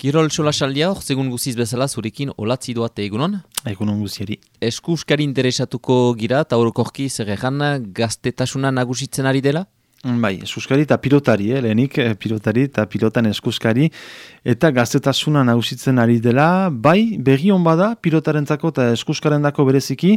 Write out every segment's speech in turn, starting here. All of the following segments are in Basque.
Kirol sola saldia hor, segun guziz bezala zurekin olatzi doate egunon? Egunon guziari. Eskuskari interesatuko gira, eta horokorki zer gaztetasuna nagusitzen ari dela? Bai, eskuskari eta pilotari, eh, lehenik eh, pilotari eta pilotan eskuskari. Eta gaztetasuna nagusitzen ari dela, bai, berri hon bada pilotarentzako eta eskuskaren dako bereziki,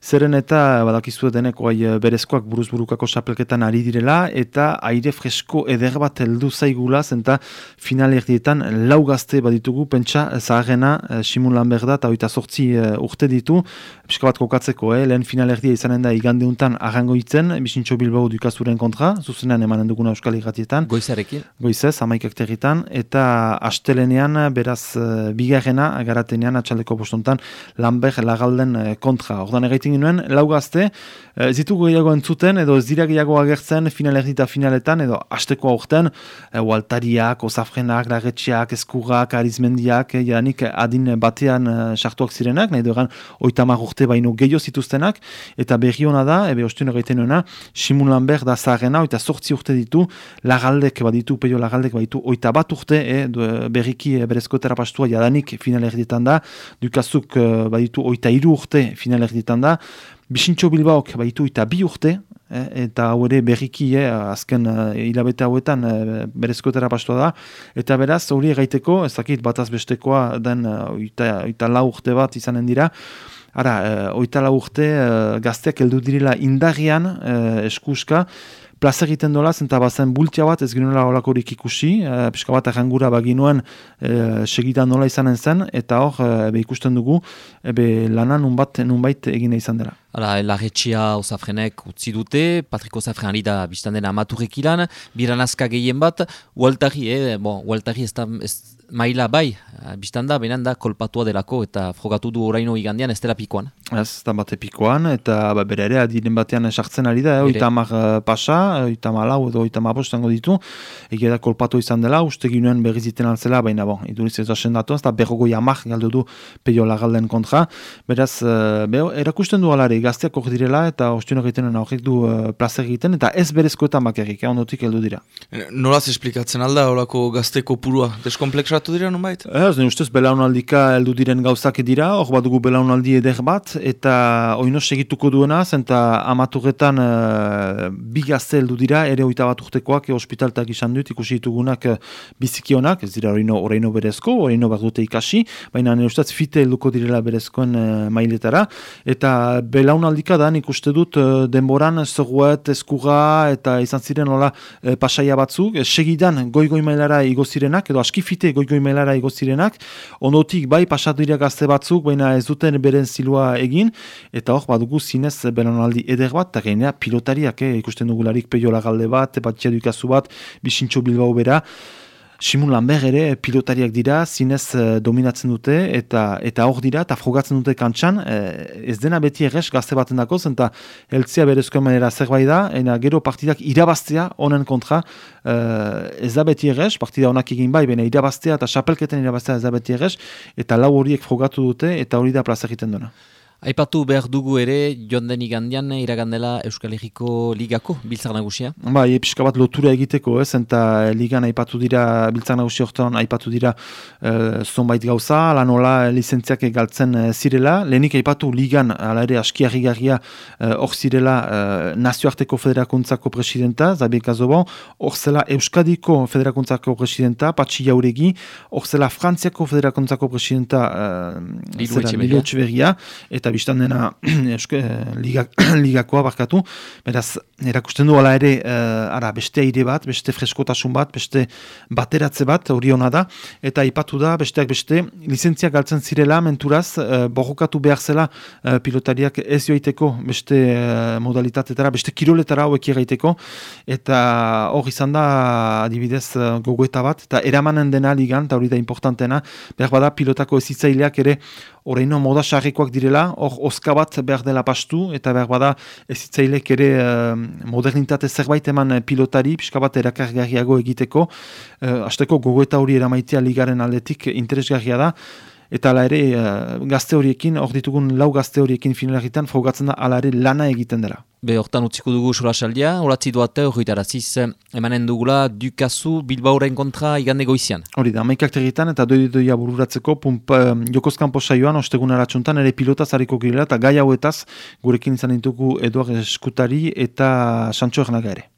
zeren eta badakizu deneko bai, eh, berezkoak buruzburukako sapelketan ari direla, eta aire fresko eder bat heldu zaigula, zenta final erdietan lau gazte baditugu, pentsa zaharrena eh, Simun Lamberda eta oita sortzi urte ditu, pixka bat kokatzeko, eh, lehen final erdia izanen da igandeuntan arrango itzen, bisintxo Bilbao dukazuren kontra, zuzenean emanen duguna Euskal Iratietan. Goizarekin? Goizez, amaikak territan, eta astelenean, beraz, uh, bigarrena, garatenean, atxaldeko postontan, Lambert lagalden uh, kontra. Ordan egaitin ginoen, lau gazte, uh, zitu gehiago entzuten, edo ez dira gehiago agertzen, final erdita finaletan, edo asteko aurten, uh, Waltariak, Osafrenak, Lagetxiak, Eskugak, Arizmendiak, jadanik adin batean sartuak zirenak, nahi duegan, oitamar urte baino gehiago zituztenak, eta berri hona da, ebe ostuen egiten nuena, Simun Lambert da zaharena, eta sortzi urte ditu, lagaldek baditu, peio lagaldek baditu, oita bat urte, eh, berriki eh, berezko terapastua jadanik final erdietan da, dukazuk eh, baditu oita iru urte final erdietan da, Bisintxo Bilbaok baditu eta bi urte, eh, eta hau ere berriki eh, azken hilabete hauetan uh, berezko terapastua da, eta beraz hori egaiteko, ez dakit bataz bestekoa den uh, oita, oita lau urte bat izanen dira, Ara, uh, oita lau urte uh, gazteak heldu direla indagian uh, eskuska, plaza egiten dola, zenta bazen bultia bat, ez ginoela olakorik ikusi, e, pixka bat errangura baginuen e, segitan nola izanen zen, eta hor, e, ikusten dugu, ebe lanan unbat, nunbait egine izan dela. Hala, larretxia osafrenek utzi dute, Patriko Osafren ari da biztan dena amaturek ilan, biranazka gehien bat, ualtari, eh, bon, ualtari ez da, ez, maila bai, biztan da, benan da kolpatua delako eta frogatu du oraino igandian ez dela pikoan. Ez, da bate pikoan, eta ba, bere ere adiren batean esartzen ari da, eh, oita mar uh, pasa, oita malau edo oita mabostango ditu, egia da kolpatu izan dela, uste ginuen berriziten altzela, baina bon, iduriz ez da sendatu, ez da berrogoi amak galdu du peio lagalden kontra, beraz, uh, beho, erakusten du alare, gazteak hor direla, eta ostien egiten horrek du uh, plaza egiten, eta ez berezkoetan bakarrik, eh, ondotik heldu dira. Nolaz esplikatzen alda, horako gazteko purua, deskompleksa desagertu dira non bait? Ez, nire ustez belaunaldika heldu diren gauzak dira, hor bat dugu belaunaldi eder bat, eta oino segituko duena, zenta amaturetan uh, bi gazte heldu dira, ere oita bat urtekoak, ospitaltak izan dut, ikusi ditugunak uh, bizikionak, ez dira horino horreino berezko, horreino bat dute ikasi, baina nire ustez fite helduko direla berezkoen uh, mailetara, eta belaunaldika da, nik uste dut uh, denboran zoguet, eskuga, eta izan ziren hola uh, pasaia batzuk, segidan goi-goi mailara igozirenak, edo aski fite goi goiko imelara igozirenak, ondotik bai pasatu dira gazte batzuk, baina ez duten beren zilua egin, eta hor badugu zinez benonaldi eder bat, eta gainera pilotariak, eh, ikusten dugularik peio lagalde bat, bat bat, bisintxo bilbao bera, Simun Lambert ere pilotariak dira, zinez uh, dominatzen dute, eta eta hor dira, eta frogatzen dute kantxan, uh, ez dena beti errez gazte baten dako, zenta heltzia berezkoen manera zerbait da, ena gero partidak irabaztea honen kontra, uh, ez da beti errez, partida honak egin bai, bena irabaztea eta xapelketen irabaztea ez da beti errez, eta lau horiek frogatu dute, eta hori da plaza egiten duena. Aipatu behar dugu ere, joan den igandian, iragandela Euskal Herriko Ligako, biltzak nagusia? Ba, episka bat lotura egiteko, ez, eta ligan aipatu dira, biltzak nagusia horretan aipatu dira e, zonbait gauza, lanola licentziak galtzen e, zirela, lehenik aipatu ligan, ala ere askiarri garria, e, hor zirela e, nazioarteko federakuntzako presidenta, Zabi Kazobon, hor zela Euskadiko federakuntzako presidenta, Patsi Jauregi, hor zela Frantziako federakuntzako presidenta, e, Lilu Etxeberria, eta eta biztan dena eske, liga, ligakoa barkatu, beraz, erakusten du ala ere, uh, ara, beste aire bat, beste freskotasun bat, beste bateratze bat, hori hona da, eta ipatu da, besteak beste, lizentziak galtzen zirela, menturaz, uh, borrokatu behar zela uh, pilotariak ez joaiteko beste uh, modalitatetara, beste kiroletara hauek gaiteko, eta hori izan da, adibidez, uh, gogoeta bat, eta eramanen dena ligan, eta hori da importantena, behar bada pilotako ezitzaileak ere, horreino moda sarrikoak direla, hor oska bat behar dela pastu, eta behar bada ez zitzailek ere uh, modernitate zerbait eman pilotari, pixka bat erakargarriago egiteko, uh, eh, azteko gogoeta hori eramaitea ligaren aldetik interesgarria da, eta ala ere uh, gazte horiekin, hor ditugun lau gazte horiekin finalagitan, frogatzen da ala ere lana egiten dela. Be hortan utziko dugu solasaldia, horatzi duate hori daraziz emanen dugula dukazu Bilbaoren kontra igande goizian. Hori da, maikak tegitan eta doi doia bururatzeko pump, uh, jokoskan posaioan, ostegun aratsuntan, ere pilota zariko girela eta gai hauetaz gurekin izan dintugu Eduard Eskutari eta Sancho Ernagare.